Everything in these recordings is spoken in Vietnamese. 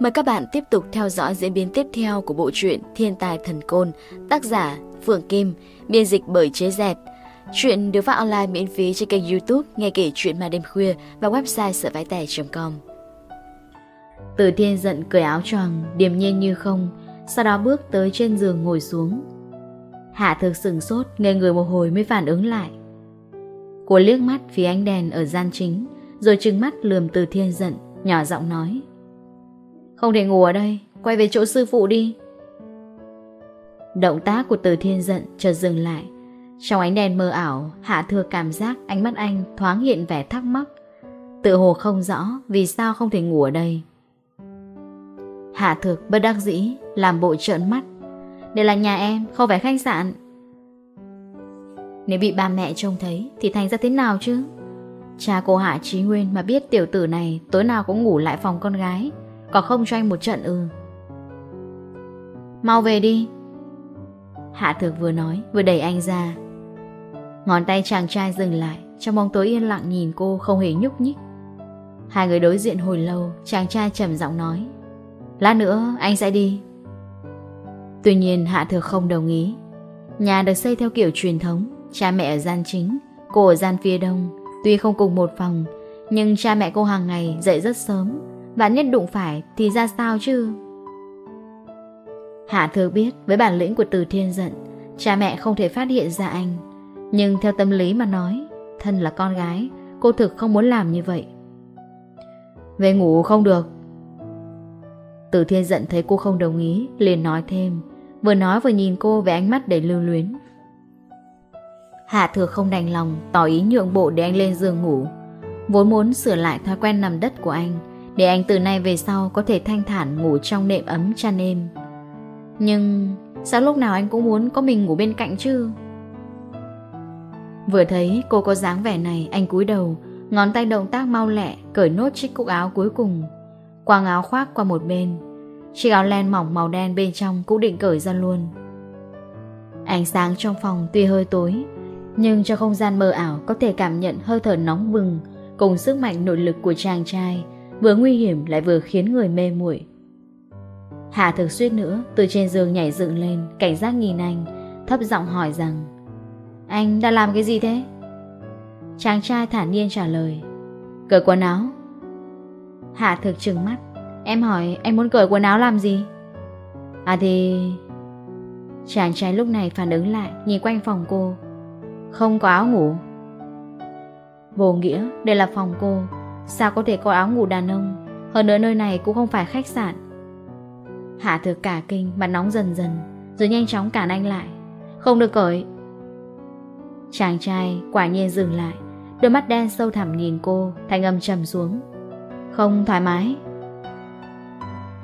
Mời các bạn tiếp tục theo dõi diễn biến tiếp theo của bộ truyện Thiên tài thần côn, tác giả Phượng Kim, biên dịch bởi Chế Dẹt. Chuyện được phát online miễn phí trên kênh YouTube Nghe kể chuyện mà đêm khuya và website sợ com Từ Thiên giận cởi áo choàng, điềm nhiên như không, sau đó bước tới trên giường ngồi xuống. Hạ thực sừng sốt, ngây người một hồi mới phản ứng lại. Cô liếc mắt phía ánh đèn ở gian chính, rồi trừng mắt lườm từ thiên giận, nhỏ giọng nói. Không thể ngủ ở đây, quay về chỗ sư phụ đi. Động tác của từ thiên giận chợt dừng lại. Trong ánh đèn mơ ảo, Hạ Thừa cảm giác ánh mắt anh thoáng hiện vẻ thắc mắc. Tự hồ không rõ vì sao không thể ngủ ở đây. Hạ thực bất đắc dĩ, Làm bộ trợn mắt. Đây là nhà em, không phải khách sạn. Nếu bị ba mẹ trông thấy, Thì thành ra thế nào chứ? Cha cô Hạ Trí Nguyên mà biết tiểu tử này Tối nào cũng ngủ lại phòng con gái, Còn không cho anh một trận ừ Mau về đi. Hạ thực vừa nói, Vừa đẩy anh ra. Ngón tay chàng trai dừng lại, Trong bóng tối yên lặng nhìn cô không hề nhúc nhích. Hai người đối diện hồi lâu, Chàng trai trầm giọng nói. Lát nữa anh sẽ đi. Tuy nhiên Hạ Thược không đồng ý. Nhà được xây theo kiểu truyền thống, Cha mẹ ở gian chính, Cô ở gian phía đông. Tuy không cùng một phòng, Nhưng cha mẹ cô hàng ngày dậy rất sớm. Và nhất đụng phải thì ra sao chứ? Hạ Thược biết Với bản lĩnh của Từ Thiên giận Cha mẹ không thể phát hiện ra anh. Nhưng theo tâm lý mà nói, Thân là con gái, Cô thực không muốn làm như vậy. Về ngủ không được từ thiên giận thấy cô không đồng ý, liền nói thêm. Vừa nói vừa nhìn cô với ánh mắt đầy lưu luyến. Hạ thừa không đành lòng, Tỏ ý nhượng bộ để anh lên giường ngủ. Vốn muốn sửa lại thói quen nằm đất của anh, Để anh từ nay về sau Có thể thanh thản ngủ trong nệm ấm chăn êm. Nhưng Sao lúc nào anh cũng muốn có mình ngủ bên cạnh chứ? Vừa thấy cô có dáng vẻ này, Anh cúi đầu, Ngón tay động tác mau lẹ, Cởi nốt chiếc cục áo cuối cùng quàng áo khoác qua một bên. Chiếc áo len mỏng màu đen bên trong cũng định cởi ra luôn. Ánh sáng trong phòng tuy hơi tối, nhưng cho không gian mờ ảo có thể cảm nhận hơi thở nóng bừng cùng sức mạnh nội lực của chàng trai, vừa nguy hiểm lại vừa khiến người mê muội. Hà thực suýt nữa từ trên giường nhảy dựng lên, cảnh giác nhìn anh, thấp giọng hỏi rằng Anh đã làm cái gì thế? Chàng trai thản nhiên trả lời Cởi quần áo Hạ thực trừng mắt. Em hỏi, anh muốn cởi quần áo làm gì? À thì, Chàng trai lúc này phản ứng lại, Nhìn quanh phòng cô. Không có áo ngủ. Vô nghĩa, đây là phòng cô. Sao có thể có áo ngủ đàn ông? Hơn nữa nơi này cũng không phải khách sạn. Hạ thực cả kinh, Mặt nóng dần dần, Rồi nhanh chóng cản anh lại. Không được cởi. Chàng trai quả nhiên dừng lại, Đôi mắt đen sâu thẳm nhìn cô Thành âm trầm xuống không thoải mái.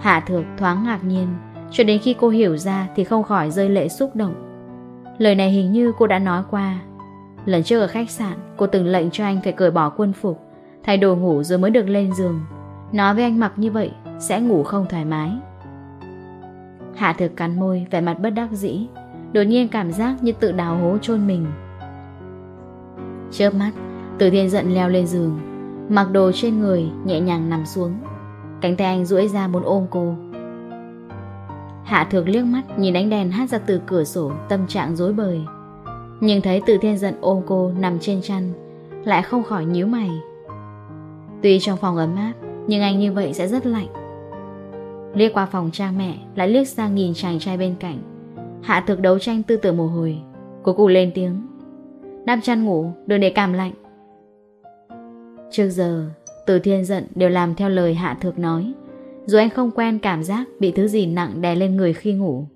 Hạ thược thoáng ngạc nhiên, cho đến khi cô hiểu ra thì không khỏi rơi lệ xúc động. Lời này hình như cô đã nói qua. Lần trước ở khách sạn, cô từng lệnh cho anh phải cởi bỏ quân phục, thay đồ ngủ rồi mới được lên giường. Nói với anh mặc như vậy, sẽ ngủ không thoải mái. Hạ thược cắn môi, vẻ mặt bất đắc dĩ, đột nhiên cảm giác như tự đào hố chôn mình. Chớp mắt, từ thiên giận leo lên giường, Mặc đồ trên người, nhẹ nhàng nằm xuống. Cánh tay anh duỗi ra muốn ôm cô. Hạ thược liếc mắt, nhìn ánh đèn hát ra từ cửa sổ, Tâm trạng rối bời. Nhưng thấy từ thiên giận ôm cô nằm trên chăn, Lại không khỏi nhíu mày. Tuy trong phòng ấm áp, Nhưng anh như vậy sẽ rất lạnh. Liếc qua phòng cha mẹ, Lại liếc sang nhìn chàng trai bên cạnh. Hạ thực đấu tranh tư tưởng mồ hồi. Cô cụ lên tiếng. Đam chăn ngủ, đừng để cảm lạnh. Trước giờ, từ thiên giận đều làm theo lời hạ thược nói. Dù anh không quen cảm giác bị thứ gì nặng đè lên người khi ngủ.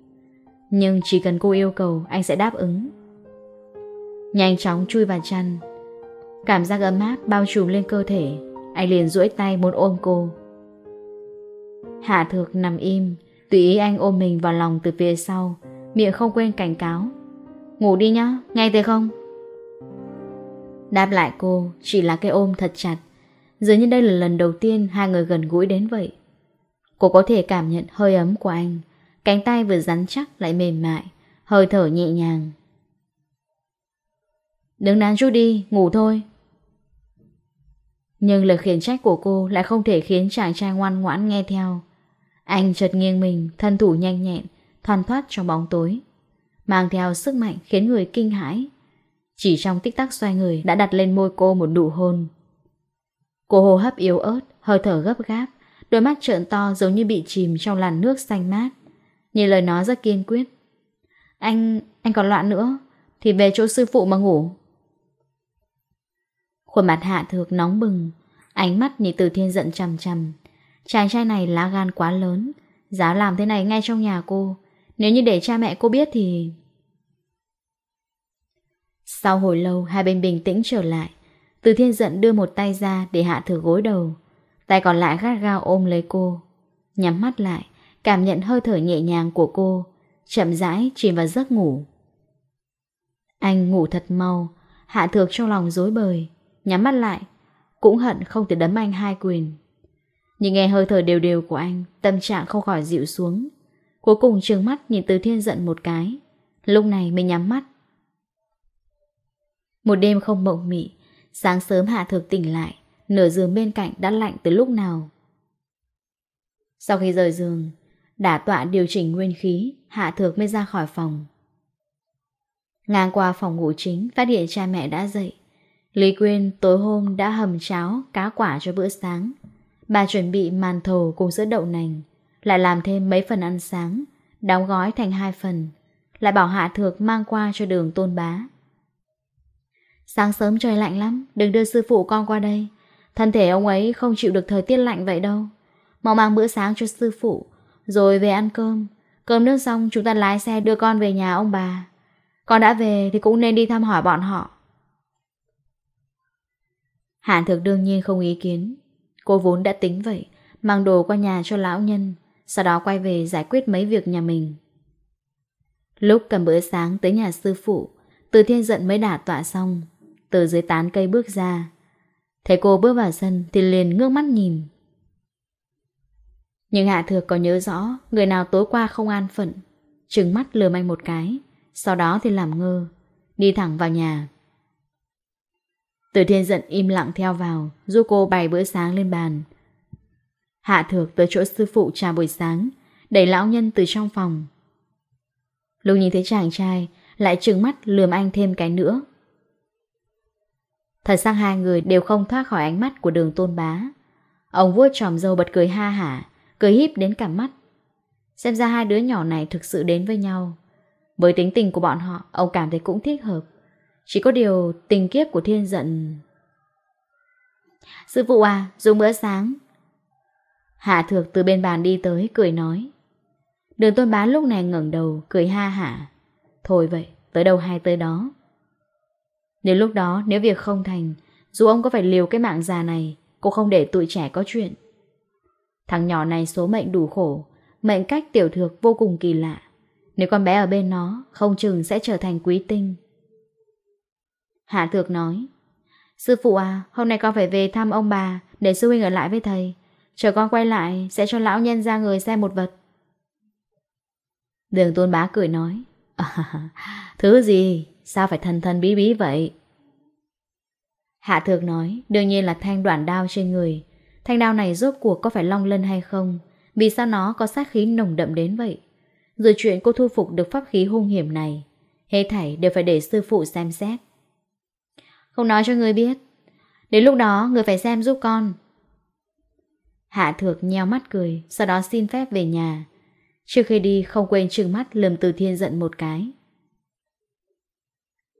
Nhưng chỉ cần cô yêu cầu, anh sẽ đáp ứng. Nhanh chóng chui vào chăn. Cảm giác ấm áp bao trùm lên cơ thể. Anh liền duỗi tay muốn ôm cô. Hạ thược nằm im, tùy ý anh ôm mình vào lòng từ phía sau, miệng không quên cảnh cáo. Ngủ đi nhá, nghe thấy không? Đáp lại cô chỉ là cái ôm thật chặt. Dường như đây là lần đầu tiên hai người gần gũi đến vậy. Cô có thể cảm nhận hơi ấm của anh. Cánh tay vừa rắn chắc lại mềm mại Hơi thở nhẹ nhàng. Đứng nán chút đi, ngủ thôi. Nhưng lời khiển trách của cô lại không thể khiến chàng trai ngoan ngoãn nghe theo. Anh chợt nghiêng mình, thân thủ nhanh nhẹn Thoàn thoát trong bóng tối. Mang theo sức mạnh khiến người kinh hãi. Chỉ trong tích tắc xoay người đã đặt lên môi cô một nụ hôn. Cô hô hấp yếu ớt, hơi thở gấp gáp, đôi mắt trợn to giống như bị chìm trong làn nước xanh mát. Nhìn lời nói rất kiên quyết. Anh, anh còn loạn nữa, thì về chỗ sư phụ mà ngủ. Khuôn mặt hạ thược nóng bừng, ánh mắt nhìn từ thiên giận chằm chằm. Chàng trai này lá gan quá lớn, dám làm thế này ngay trong nhà cô. Nếu như để cha mẹ cô biết thì... Sau hồi lâu, hai bên bình tĩnh trở lại. Từ thiên giận đưa một tay ra để hạ thử gối đầu. Tay còn lại gắt gao ôm lấy cô. Nhắm mắt lại, Cảm nhận hơi thở nhẹ nhàng của cô. Chậm rãi chìm vào giấc ngủ. Anh ngủ thật mau, Hạ thược trong lòng dối bời. Nhắm mắt lại, Cũng hận không thể đấm anh hai quyền. Nhưng nghe hơi thở đều đều của anh, Tâm trạng không khỏi dịu xuống. Cuối cùng trường mắt nhìn từ thiên giận một cái. Lúc này mới nhắm mắt. Một đêm không mộng mị, sáng sớm Hạ Thực tỉnh lại, nửa giường bên cạnh đã lạnh từ lúc nào. Sau khi rời giường, đã tọa điều chỉnh nguyên khí, Hạ Thược mới ra khỏi phòng. Ngang qua phòng ngủ chính, phát hiện cha mẹ đã dậy. Lý Quyên tối hôm đã hầm cháo, cá quả cho bữa sáng. Bà chuẩn bị màn thầu cùng sữa đậu nành, lại làm thêm mấy phần ăn sáng, đóng gói thành hai phần, lại bảo Hạ Thược mang qua cho đường tôn bá. Sáng sớm trời lạnh lắm, Đừng đưa sư phụ con qua đây. Thân thể ông ấy không chịu được thời tiết lạnh vậy đâu. Mau mang bữa sáng cho sư phụ, Rồi về ăn cơm. Cơm nước xong, chúng ta lái xe đưa con về nhà ông bà. Con đã về thì cũng nên đi thăm hỏi bọn họ. Hàn thực đương nhiên không ý kiến. Cô vốn đã tính vậy, Mang đồ qua nhà cho lão nhân, Sau đó quay về giải quyết mấy việc nhà mình. Lúc cầm bữa sáng tới nhà sư phụ, Từ thiên giận mới đả tọa xong từ dưới tán cây bước ra. Thấy cô bước vào sân thì liền ngước mắt nhìn. Nhưng Hạ Thược có nhớ rõ người nào tối qua không an phận, trừng mắt lườm anh một cái, sau đó thì làm ngơ, đi thẳng vào nhà. Từ thiên giận im lặng theo vào, giúp cô bày bữa sáng lên bàn. Hạ Thược tới chỗ sư phụ trà buổi sáng, đẩy lão nhân từ trong phòng. Lúc nhìn thấy chàng trai, lại trừng mắt lườm anh thêm cái nữa. Thật ra hai người đều không thoát khỏi ánh mắt của đường tôn bá. Ông vua tròm dâu bật cười ha hả, cười híp đến cả mắt. Xem ra hai đứa nhỏ này thực sự đến với nhau. Với tính tình của bọn họ, ông cảm thấy cũng thích hợp. Chỉ có điều tình kiếp của thiên giận... Sư phụ à, dùng bữa sáng. Hạ thược từ bên bàn đi tới, cười nói. Đường tôn bá lúc này ngẩng đầu, cười ha hả. Thôi vậy, tới đâu hai tới đó. Đến lúc đó nếu việc không thành Dù ông có phải liều cái mạng già này Cũng không để tụi trẻ có chuyện. Thằng nhỏ này số mệnh đủ khổ Mệnh cách tiểu thược vô cùng kỳ lạ. Nếu con bé ở bên nó Không chừng sẽ trở thành quý tinh. Hạ thược nói Sư phụ à Hôm nay con phải về thăm ông bà Để sư huynh ở lại với thầy. Chờ con quay lại sẽ cho lão nhân ra người xem một vật. Đường tôn bá cười nói à, Thứ gì? Sao phải thân thân bí bí vậy? Hạ thược nói, đương nhiên là thanh đoạn đao trên người. Thanh đao này rốt cuộc có phải long lân hay không? Vì sao nó có sát khí nồng đậm đến vậy? Rồi chuyện cô thu phục được pháp khí hung hiểm này. Hết thảy đều phải để sư phụ xem xét. Không nói cho người biết. Đến lúc đó người phải xem giúp con. Hạ thược nheo mắt cười, sau đó xin phép về nhà. Trước khi đi không quên trừng mắt lầm từ thiên giận một cái.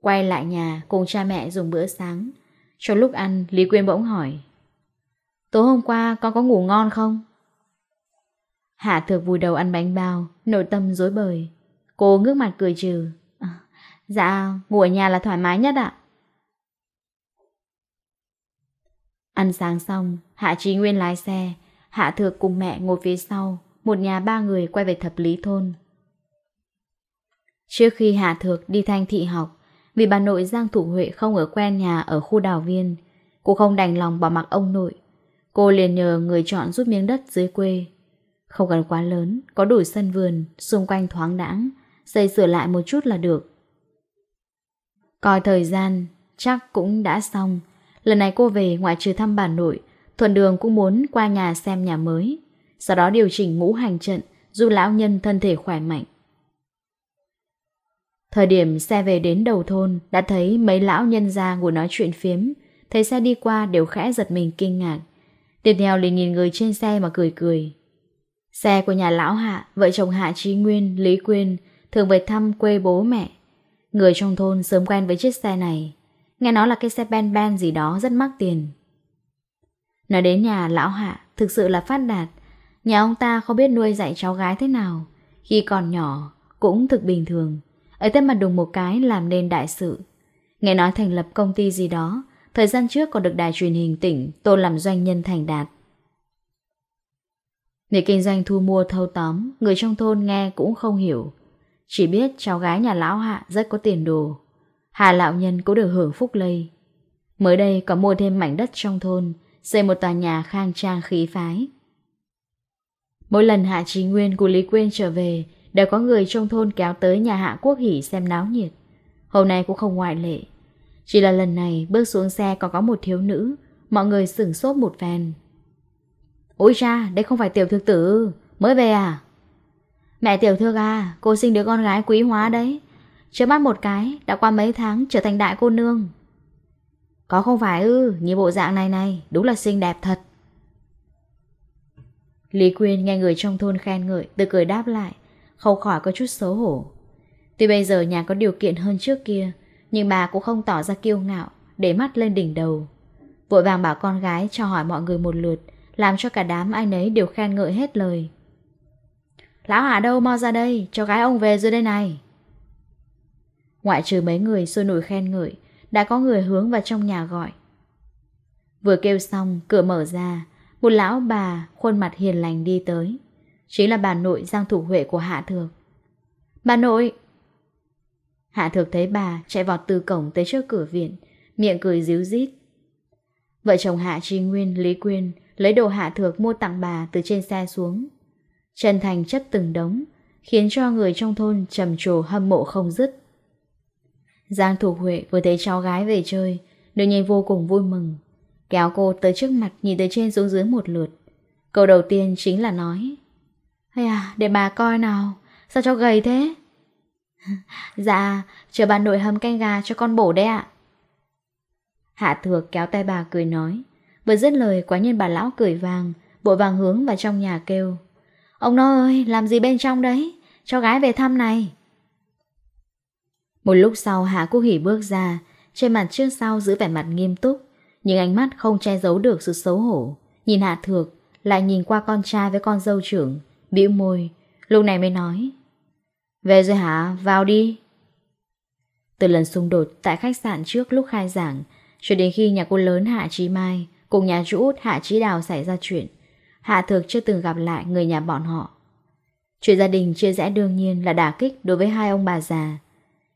Quay lại nhà cùng cha mẹ dùng bữa sáng. Trong lúc ăn Lý Quyên bỗng hỏi Tối hôm qua con có ngủ ngon không? Hạ thược vùi đầu ăn bánh bao Nội tâm dối bời. Cô ngước mặt cười trừ à, Dạ ngủ ở nhà là thoải mái nhất ạ. Ăn sáng xong Hạ trí nguyên lái xe. Hạ thược cùng mẹ ngồi phía sau Một nhà ba người quay về thập lý thôn. Trước khi Hạ Thược đi thanh thị học, vì bà nội Giang Thủ Huệ không ở quen nhà ở khu đào viên, cô không đành lòng bỏ mặc ông nội. Cô liền nhờ người chọn giúp miếng đất dưới quê. Không cần quá lớn, có đủ sân vườn, xung quanh thoáng đãng, xây sửa lại một chút là được. Coi thời gian, chắc cũng đã xong. Lần này cô về ngoại trừ thăm bà nội, thuận đường cũng muốn qua nhà xem nhà mới. Sau đó điều chỉnh ngũ hành trận, giúp lão nhân thân thể khỏe mạnh. Thời điểm xe về đến đầu thôn đã thấy mấy lão nhân gia ngồi nói chuyện phiếm, thấy xe đi qua đều khẽ giật mình kinh ngạc. Tiếp theo liền nhìn người trên xe mà cười cười. Xe của nhà lão Hạ, vợ chồng Hạ Trí Nguyên, Lý Quyên thường về thăm quê bố mẹ. Người trong thôn sớm quen với chiếc xe này. Nghe nói là cái xe ben ben gì đó rất mắc tiền. Nói đến nhà lão Hạ thực sự là phát đạt. Nhà ông ta không biết nuôi dạy cháu gái thế nào. Khi còn nhỏ cũng thực bình thường. Ấy tết mặt đùng một cái làm nên đại sự. Nghe nói thành lập công ty gì đó, Thời gian trước còn được đài truyền hình tỉnh tô làm doanh nhân thành đạt. Người kinh doanh thu mua thâu tóm, Người trong thôn nghe cũng không hiểu. Chỉ biết cháu gái nhà lão hạ rất có tiền đồ. Hà lão nhân cũng được hưởng phúc lây. Mới đây có mua thêm mảnh đất trong thôn, Xây một tòa nhà khang trang khí phái. Mỗi lần Hạ Trí Nguyên của Lý Quyên trở về Đều có người trong thôn kéo tới nhà hạ quốc hỷ xem náo nhiệt. Hôm nay cũng không ngoại lệ. Chỉ là lần này bước xuống xe còn có một thiếu nữ. Mọi người sửng sốt một phen. Ôi ra, đây không phải tiểu thư tử Mới về à? Mẹ tiểu thư à, cô sinh đứa con gái quý hóa đấy. Trước mắt một cái, đã qua mấy tháng trở thành đại cô nương. Có không phải ư, như bộ dạng này này, đúng là xinh đẹp thật. Lý Quyên nghe người trong thôn khen ngợi, tự cười đáp lại. Khâu khỏi có chút xấu hổ. Tuy bây giờ nhà có điều kiện hơn trước kia, Nhưng bà cũng không tỏ ra kiêu ngạo, Để mắt lên đỉnh đầu. Vội vàng bảo con gái cho hỏi mọi người một lượt, Làm cho cả đám ai nấy đều khen ngợi hết lời. Lão Hà đâu mau ra đây, Cho gái ông về dưới đây này. Ngoại trừ mấy người sôi nổi khen ngợi, Đã có người hướng vào trong nhà gọi. Vừa kêu xong, cửa mở ra, Một lão bà khuôn mặt hiền lành đi tới. Chính là bà nội Giang Thủ Huệ của Hạ Thược. Bà nội. Hạ Thược thấy bà chạy vọt từ cổng tới trước cửa viện Miệng cười díu dít. Vợ chồng Hạ Tri Nguyên, Lý Quyên Lấy đồ Hạ Thược mua tặng bà từ trên xe xuống. Trần Thành chất từng đống Khiến cho người trong thôn trầm trồ hâm mộ không dứt. Giang thủ Huệ vừa thấy cháu gái về chơi Đương nhiên vô cùng vui mừng Kéo cô tới trước mặt nhìn tới trên xuống dưới một lượt. Câu đầu tiên chính là nói hay à, để bà coi nào, sao cho gầy thế? dạ, chờ bà nội hầm canh gà cho con bổ đấy ạ. Hạ thược kéo tay bà cười nói. Vừa dứt lời quá nhiên bà lão cười vàng, bộ vàng hướng vào trong nhà kêu. Ông nó ơi, làm gì bên trong đấy? Cho gái về thăm này. Một lúc sau Hạ Quốc Hỷ bước ra, trên mặt trước sau giữ vẻ mặt nghiêm túc, nhưng ánh mắt không che giấu được sự xấu hổ. Nhìn Hạ Thược, lại nhìn qua con trai với con dâu trưởng. Biểu môi, Lúc này mới nói. Về rồi hả? Vào đi. Từ lần xung đột tại khách sạn trước lúc khai giảng, Cho đến khi nhà cô lớn Hạ Trí Mai Cùng nhà chú út Hạ Trí Đào xảy ra chuyện, Hạ Thực chưa từng gặp lại người nhà bọn họ. Chuyện gia đình chia rẽ đương nhiên là đả kích đối với hai ông bà già,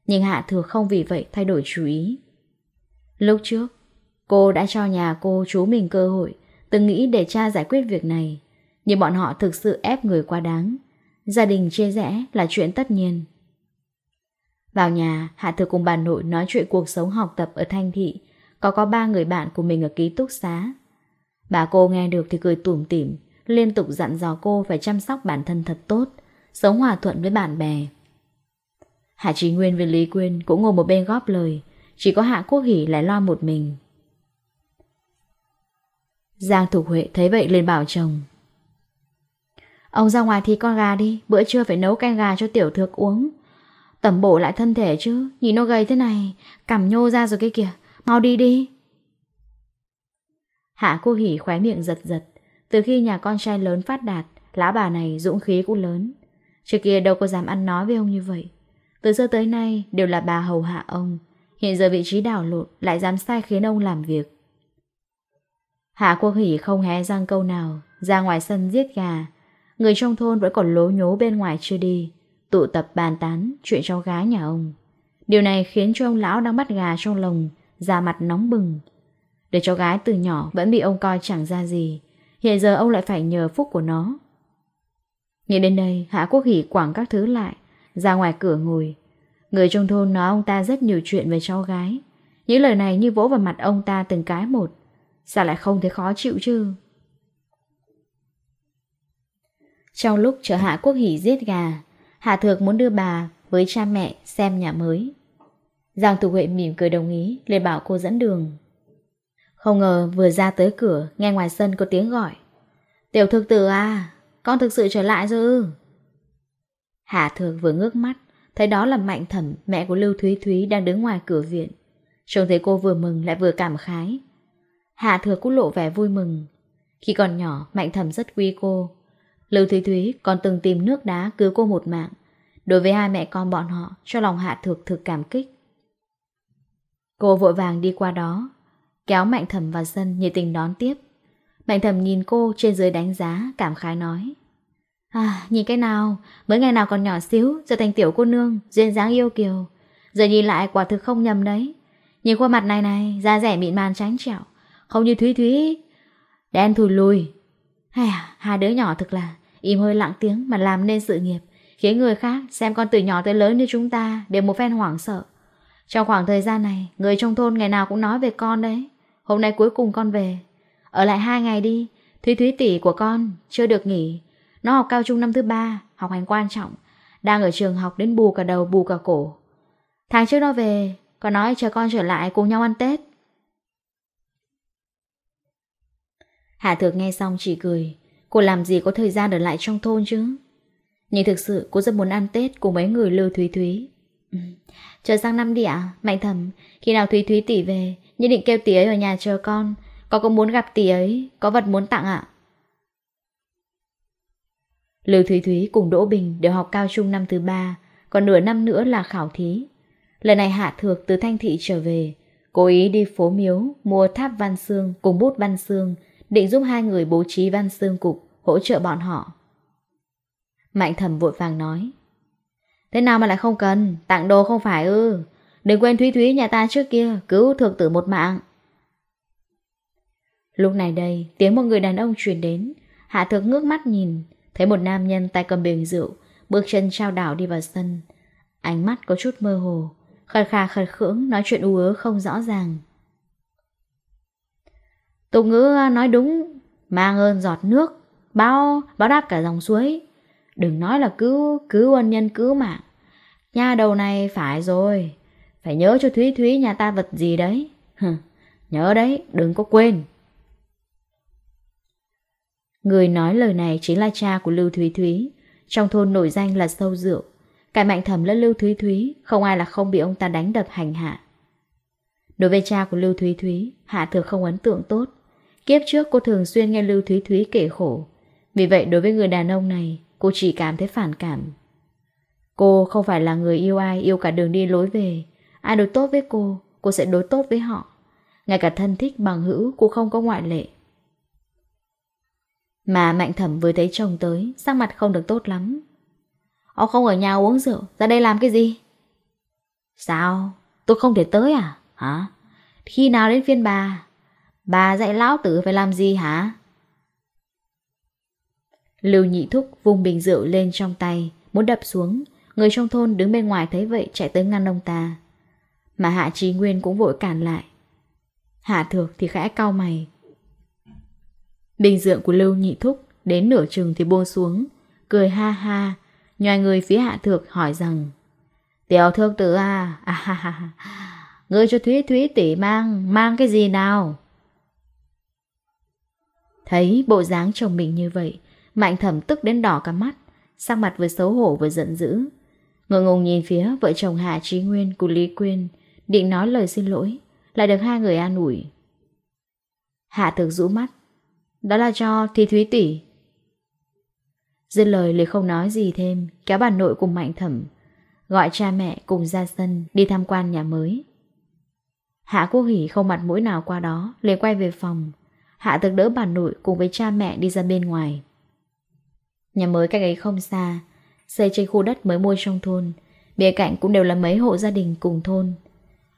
Nhưng Hạ Thược không vì vậy thay đổi chú ý. Lúc trước, Cô đã cho nhà cô chú mình cơ hội, Từng nghĩ để cha giải quyết việc này nhưng bọn họ thực sự ép người quá đáng. Gia đình chia rẽ là chuyện tất nhiên. Vào nhà, Hạ Thừa cùng bà nội nói chuyện cuộc sống học tập ở Thanh Thị. Có có ba người bạn của mình ở ký túc xá. Bà cô nghe được thì cười tủm tỉm, Liên tục dặn dò cô phải chăm sóc bản thân thật tốt, Sống hòa thuận với bạn bè. Hạ Trí Nguyên và Lý Quyên cũng ngồi một bên góp lời, Chỉ có Hạ Quốc Hỷ lại lo một mình. Giang Thục Huệ thấy vậy liền bảo chồng Ông ra ngoài thì con gà đi, bữa trưa phải nấu canh gà cho tiểu thược uống. Tẩm bổ lại thân thể chứ, nhìn nó gầy thế này, cằm nhô ra rồi cái kìa, mau đi đi. Hạ cô hỉ khóe miệng giật giật, từ khi nhà con trai lớn phát đạt, lá bà này dũng khí cũng lớn. Trước kia đâu có dám ăn nói với ông như vậy. Từ xưa tới nay đều là bà hầu hạ ông, hiện giờ vị trí đảo lộn lại dám sai khiến ông làm việc. Hạ Quốc hỉ không hé răng câu nào, ra ngoài sân giết gà, Người trong thôn vẫn còn lố nhố bên ngoài chưa đi, tụ tập bàn tán chuyện cháu gái nhà ông. Điều này khiến cho ông lão đang bắt gà trong lồng, da mặt nóng bừng. Để cháu gái từ nhỏ vẫn bị ông coi chẳng ra gì, hiện giờ ông lại phải nhờ phúc của nó. Nghĩ đến đây, Hạ Quốc Hỷ quảng các thứ lại, ra ngoài cửa ngồi. Người trong thôn nói ông ta rất nhiều chuyện về cháu gái. Những lời này như vỗ vào mặt ông ta từng cái một. Sao lại không thấy khó chịu chứ? Trong lúc chợ Hạ Quốc Hỷ giết gà, Hạ Thược muốn đưa bà với cha mẹ xem nhà mới. Giang Tục Huệ mỉm cười đồng ý, lời bảo cô dẫn đường. Không ngờ vừa ra tới cửa, nghe ngoài sân có tiếng gọi. Tiểu thực tử à, con thực sự trở lại rồi ư Hạ Thược vừa ngước mắt, thấy đó là Mạnh Thẩm, mẹ của Lưu Thúy Thúy đang đứng ngoài cửa viện. Trông thấy cô vừa mừng lại vừa cảm khái. Hạ Thược cũng lộ vẻ vui mừng. Khi còn nhỏ, Mạnh Thẩm rất quý cô, Lưu Thúy Thúy còn từng tìm nước đá cứu cô một mạng. Đối với hai mẹ con bọn họ, cho lòng Hạ Thược thực cảm kích. Cô vội vàng đi qua đó, kéo Mạnh Thẩm vào sân nhiệt tình đón tiếp. Mạnh Thẩm nhìn cô trên dưới đánh giá, cảm khái nói. À, nhìn cái nào, mới ngày nào còn nhỏ xíu, giờ thành tiểu cô nương, duyên dáng yêu kiều. Giờ nhìn lại quả thực không nhầm đấy. Nhìn khuôn mặt này này, da rẻ mịn màn tránh trẻo, không như Thúy Thúy. Đen thùi lùi. Hay à, hai đứa nhỏ thực là im hơi lặng tiếng mà làm nên sự nghiệp, khiến người khác xem con từ nhỏ tới lớn như chúng ta đều một phen hoảng sợ. Trong khoảng thời gian này, người trong thôn ngày nào cũng nói về con đấy. Hôm nay cuối cùng con về. Ở lại hai ngày đi, Thúy Thúy tỷ của con chưa được nghỉ. Nó học cao trung năm thứ ba, học hành quan trọng, đang ở trường học đến bù cả đầu bù cả cổ. Tháng trước nó về, còn nói chờ con trở lại cùng nhau ăn Tết. Hạ Thược nghe xong chỉ cười, Cô làm gì có thời gian ở lại trong thôn chứ Nhưng thực sự cô rất muốn ăn Tết Cùng mấy người lưu Thúy Thúy. Ừ. Chờ sang năm đi ạ? Mạnh thầm Khi nào Thúy Thúy tỷ về, Nhất định kêu tỷ ấy ở nhà chờ con có cũng muốn gặp tỷ ấy, Có vật muốn tặng ạ? Lưu Thúy Thúy cùng Đỗ Bình đều học cao trung năm thứ ba, Còn nửa năm nữa là khảo thí Lần này Hạ Thược từ Thanh Thị trở về Cố ý đi phố miếu, Mua tháp văn xương cùng bút văn xương định giúp hai người bố trí văn xương cục, hỗ trợ bọn họ. Mạnh thầm vội vàng nói. Thế nào mà lại không cần, tặng đồ không phải ư. Đừng quên Thúy Thúy nhà ta trước kia, cứu thượng tử một mạng. Lúc này đây, tiếng một người đàn ông truyền đến. Hạ thượng ngước mắt nhìn, thấy một nam nhân tay cầm bình rượu, bước chân trao đảo đi vào sân. Ánh mắt có chút mơ hồ, khờ khà khờ khưỡng nói chuyện u ớ không rõ ràng. Tục ngữ à, nói đúng, mang ơn giọt nước, bao, báo đáp cả dòng suối. Đừng nói là cứu, cứu ân nhân cứu mạng. Nhà đầu này phải rồi, phải nhớ cho Thúy Thúy nhà ta vật gì đấy. Nhớ đấy, đừng có quên. Người nói lời này chính là cha của Lưu Thúy Thúy, trong thôn nổi danh là sâu rượu. Cải mạnh thầm lẫn Lưu Thúy Thúy, không ai là không bị ông ta đánh đập hành hạ. Đối với cha của Lưu Thúy Thúy, Hạ Thược không ấn tượng tốt. Kiếp trước cô thường xuyên nghe Lưu Thúy Thúy kể khổ. Vì vậy đối với người đàn ông này, cô chỉ cảm thấy phản cảm. Cô không phải là người yêu ai, yêu cả đường đi lối về. Ai đối tốt với cô, cô sẽ đối tốt với họ. Ngay cả thân thích bằng hữu, cô không có ngoại lệ. Mà mạnh thẩm vừa thấy chồng tới, sắc mặt không được tốt lắm. Ông không ở nhà uống rượu, ra đây làm cái gì? Sao? Tôi không thể tới à? Hả? Khi nào đến phiên bà? Bà dạy lão tử phải làm gì hả? Lưu nhị thúc vùng bình rượu lên trong tay, muốn đập xuống. Người trong thôn đứng bên ngoài thấy vậy chạy tới ngăn ông ta. Mà Hạ Trí Nguyên cũng vội cản lại. Hạ Thược thì khẽ cau mày. Bình rượu của Lưu nhị thúc đến nửa chừng thì buông xuống, cười ha ha, nhòi người phía Hạ Thược hỏi rằng Tiểu thượng tử à, à ha ha ha, ngươi cho Thúy Thúy tỷ mang, mang cái gì nào? Thấy bộ dáng chồng mình như vậy, mạnh thẩm tức đến đỏ cả mắt, sắc mặt vừa xấu hổ vừa giận dữ. Ngồi ngùng nhìn phía vợ chồng Hạ Trí Nguyên của Lý Quyên, định nói lời xin lỗi, lại được hai người an ủi. Hạ thực rũ mắt, đó là cho Thi Thúy Tỷ. Dứt lời Lý không nói gì thêm, kéo bà nội cùng mạnh thẩm, gọi cha mẹ cùng ra sân đi tham quan nhà mới. Hạ Quốc Hỷ không mặt mũi nào qua đó, liền quay về phòng, Hạ thực đỡ bà nội cùng với cha mẹ đi ra bên ngoài. Nhà mới cách ấy không xa, xây trên khu đất mới mua trong thôn, bìa cạnh cũng đều là mấy hộ gia đình cùng thôn.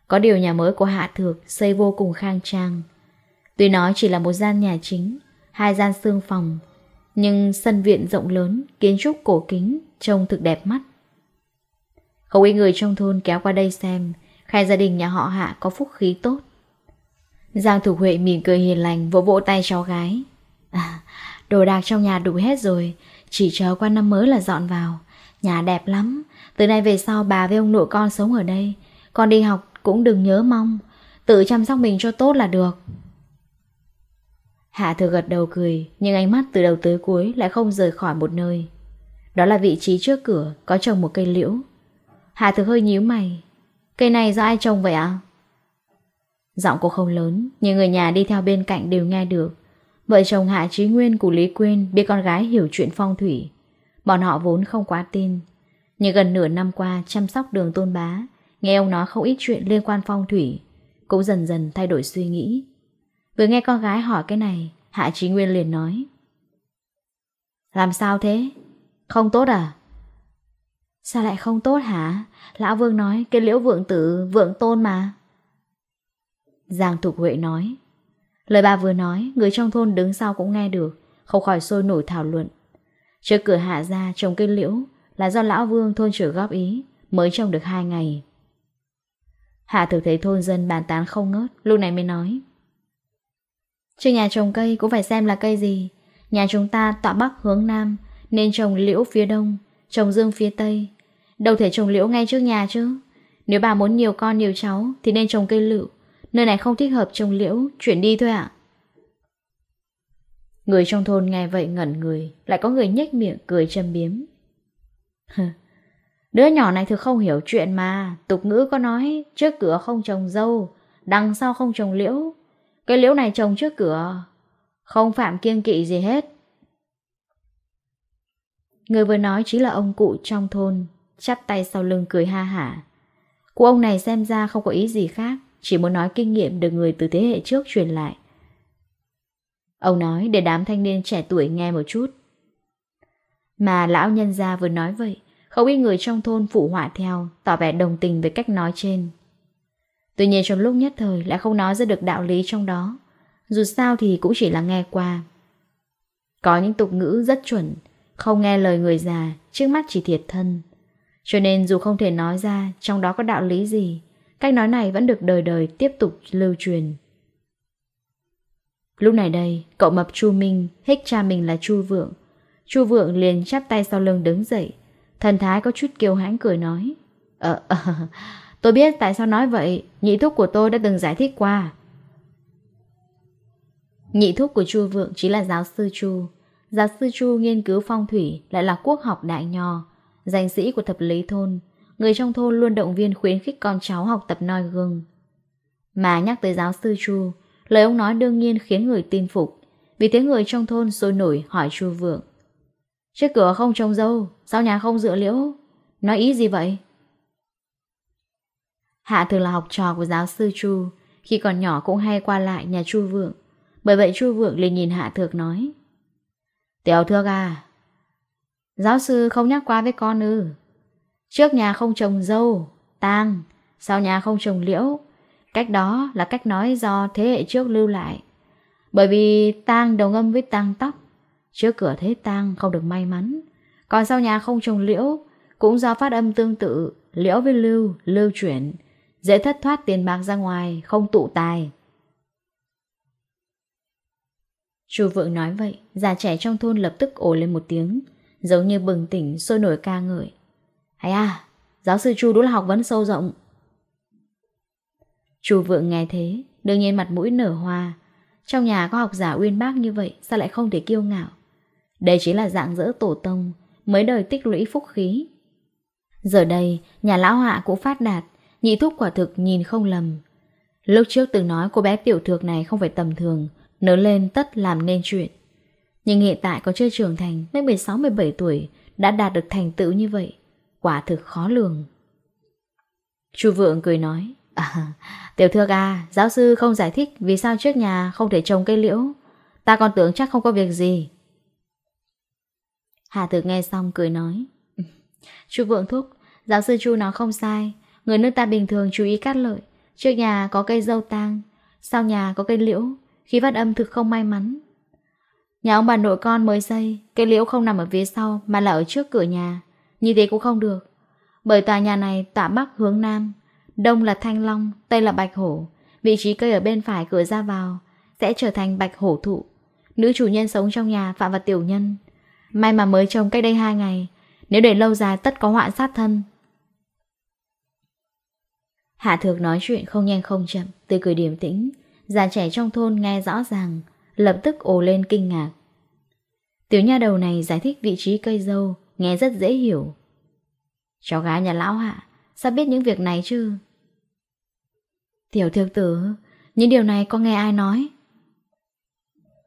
Có điều nhà mới của Hạ Thược xây vô cùng khang trang. Tuy nói chỉ là một gian nhà chính, hai gian xương phòng, nhưng sân viện rộng lớn, kiến trúc cổ kính, trông thực đẹp mắt. Không ít người trong thôn kéo qua đây xem, khai gia đình nhà họ Hạ có phúc khí tốt. Giang Thục Huệ mỉm cười hiền lành vỗ vỗ tay cháu gái. À, đồ đạc trong nhà đủ hết rồi, chỉ chờ qua năm mới là dọn vào. Nhà đẹp lắm, từ nay về sau bà với ông nội con sống ở đây. Con đi học cũng đừng nhớ mong, tự chăm sóc mình cho tốt là được. Hạ thừa gật đầu cười, nhưng ánh mắt từ đầu tới cuối lại không rời khỏi một nơi. Đó là vị trí trước cửa, có trồng một cây liễu. Hạ thừa hơi nhíu mày. Cây này do ai trồng vậy ạ? À? Giọng cô không lớn, nhưng người nhà đi theo bên cạnh đều nghe được. Vợ chồng Hạ Trí Nguyên của Lý Quyên biết con gái hiểu chuyện phong thủy. Bọn họ vốn không quá tin. Nhưng gần nửa năm qua chăm sóc đường tôn bá, nghe ông nói không ít chuyện liên quan phong thủy, cũng dần dần thay đổi suy nghĩ. Vừa nghe con gái hỏi cái này, Hạ Trí Nguyên liền nói. Làm sao thế? Không tốt à? Sao lại không tốt hả? Lão Vương nói cái liễu vượng tử vượng tôn mà. Giang Thục Huệ nói. Lời bà vừa nói, người trong thôn đứng sau cũng nghe được, không khỏi sôi nổi thảo luận. Trước cửa hạ ra trồng cây liễu là do lão vương thôn trưởng góp ý, mới trồng được hai ngày. Hạ thực thấy thôn dân bàn tán không ngớt, lúc này mới nói. Trước nhà trồng cây cũng phải xem là cây gì. Nhà chúng ta tọa bắc hướng nam, nên trồng liễu phía đông, trồng dương phía tây. Đâu thể trồng liễu ngay trước nhà chứ. Nếu bà muốn nhiều con nhiều cháu thì nên trồng cây lựu, Nơi này không thích hợp trông liễu, Chuyển đi thôi ạ? Người trong thôn nghe vậy ngẩn người, Lại có người nhếch miệng cười châm biếm. Đứa nhỏ này thực không hiểu chuyện mà, Tục ngữ có nói, Trước cửa không trồng dâu, Đằng sau không trồng liễu. Cái liễu này trồng trước cửa, Không phạm kiêng kỵ gì hết. Người vừa nói chính là ông cụ trong thôn, Chắp tay sau lưng cười ha hả. Cụ ông này xem ra không có ý gì khác. Chỉ muốn nói kinh nghiệm được người từ thế hệ trước truyền lại. Ông nói để đám thanh niên trẻ tuổi nghe một chút. Mà lão nhân gia vừa nói vậy, Không ít người trong thôn phụ họa theo, Tỏ vẻ đồng tình với cách nói trên. Tuy nhiên trong lúc nhất thời Lại không nói ra được đạo lý trong đó. Dù sao thì cũng chỉ là nghe qua. Có những tục ngữ rất chuẩn, Không nghe lời người già, Trước mắt chỉ thiệt thân. Cho nên dù không thể nói ra Trong đó có đạo lý gì Cách nói này vẫn được đời đời tiếp tục lưu truyền. Lúc này đây, cậu mập Chu Minh hích cha mình là Chu Vượng. Chu Vượng liền chắp tay sau lưng đứng dậy. Thần thái có chút kiêu hãnh cười nói. Ờ, à, tôi biết tại sao nói vậy, nhị thúc của tôi đã từng giải thích qua. Nhị thúc của Chu Vượng chính là giáo sư Chu. Giáo sư Chu nghiên cứu phong thủy lại là quốc học đại nho, danh sĩ của thập lý thôn, người trong thôn luôn động viên khuyến khích con cháu học tập noi gương. Mà nhắc tới giáo sư Chu, lời ông nói đương nhiên khiến người tin phục, vì thế người trong thôn sôi nổi hỏi Chu Vượng. Trước cửa không trông dâu, sao nhà không dựa liễu? Nói ý gì vậy? Hạ thường là học trò của giáo sư Chu, khi còn nhỏ cũng hay qua lại nhà Chu Vượng. Bởi vậy Chu Vượng liền nhìn Hạ Thược nói. Tiểu Thược à, giáo sư không nhắc qua với con ư. Trước nhà không trồng dâu, tang, sau nhà không trồng liễu. Cách đó là cách nói do thế hệ trước lưu lại. Bởi vì tang đồng âm với tang tóc, trước cửa thế tang không được may mắn. Còn sau nhà không trồng liễu, cũng do phát âm tương tự, liễu với lưu, lưu chuyển, dễ thất thoát tiền bạc ra ngoài, không tụ tài. Chu Vượng nói vậy, già trẻ trong thôn lập tức ồ lên một tiếng, giống như bừng tỉnh, sôi nổi ca ngợi. Hay à, giáo sư Chu đúng là học vấn sâu rộng. Chu vượng nghe thế, đương nhiên mặt mũi nở hoa. Trong nhà có học giả uyên bác như vậy, sao lại không thể kiêu ngạo? Đây chính là dạng dỡ tổ tông, mới đời tích lũy phúc khí. Giờ đây, nhà lão hạ cũng phát đạt, nhị thúc quả thực nhìn không lầm. Lúc trước từng nói cô bé tiểu thược này không phải tầm thường, nở lên tất làm nên chuyện. Nhưng hiện tại có chơi trưởng thành mới 16-17 tuổi đã đạt được thành tựu như vậy quả thực khó lường. Chu Vượng cười nói, à, tiểu thư à, giáo sư không giải thích vì sao trước nhà không thể trồng cây liễu, ta còn tưởng chắc không có việc gì. Hà Thực nghe xong cười nói, Chu Vượng thúc, giáo sư Chu nó không sai, người nước ta bình thường chú ý cắt lợi, trước nhà có cây dâu tang, sau nhà có cây liễu, khi phát âm thực không may mắn. Nhà ông bà nội con mới xây, cây liễu không nằm ở phía sau mà là ở trước cửa nhà, như thế cũng không được. Bởi tòa nhà này tả bắc hướng nam Đông là thanh long, tây là bạch hổ. Vị trí cây ở bên phải cửa ra vào Sẽ trở thành bạch hổ thụ. Nữ chủ nhân sống trong nhà phạm và tiểu nhân. May mà mới trồng cách đây 2 ngày Nếu để lâu dài tất có họa sát thân. Hạ thược nói chuyện không nhanh không chậm Tươi cười điềm tĩnh. Già trẻ trong thôn nghe rõ ràng Lập tức ồ lên kinh ngạc. Tiểu nha đầu này giải thích vị trí cây dâu nghe rất dễ hiểu. Cháu gái nhà lão hạ, sao biết những việc này chứ? Tiểu thiếu tử, những điều này có nghe ai nói?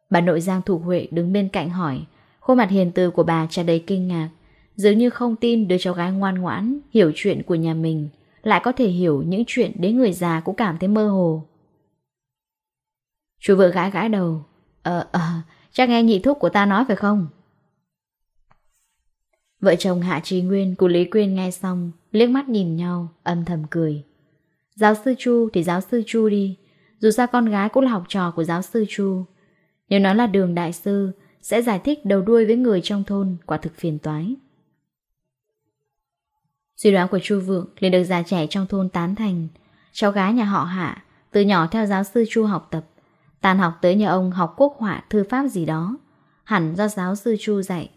Bà nội Giang Thục Huệ đứng bên cạnh hỏi, khuôn mặt hiền từ của bà tràn đầy kinh ngạc, dường như không tin đứa cháu gái ngoan ngoãn, hiểu chuyện của nhà mình, lại có thể hiểu những chuyện đến người già cũng cảm thấy mơ hồ. Chú vợ gãi gãi đầu, ờ, ờ, chắc nghe nhị thúc của ta nói phải không? Vợ chồng Hạ Trí Nguyên của Lý Quyên nghe xong, liếc mắt nhìn nhau, âm thầm cười. Giáo sư Chu thì giáo sư Chu đi, dù sao con gái cũng là học trò của giáo sư Chu. Nếu nó là đường đại sư, sẽ giải thích đầu đuôi với người trong thôn quả thực phiền toái. Suy đoán của Chu Vượng liền được già trẻ trong thôn tán thành. Cháu gái nhà họ Hạ, từ nhỏ theo giáo sư Chu học tập, tàn học tới nhà ông học quốc họa thư pháp gì đó, hẳn do giáo sư Chu dạy.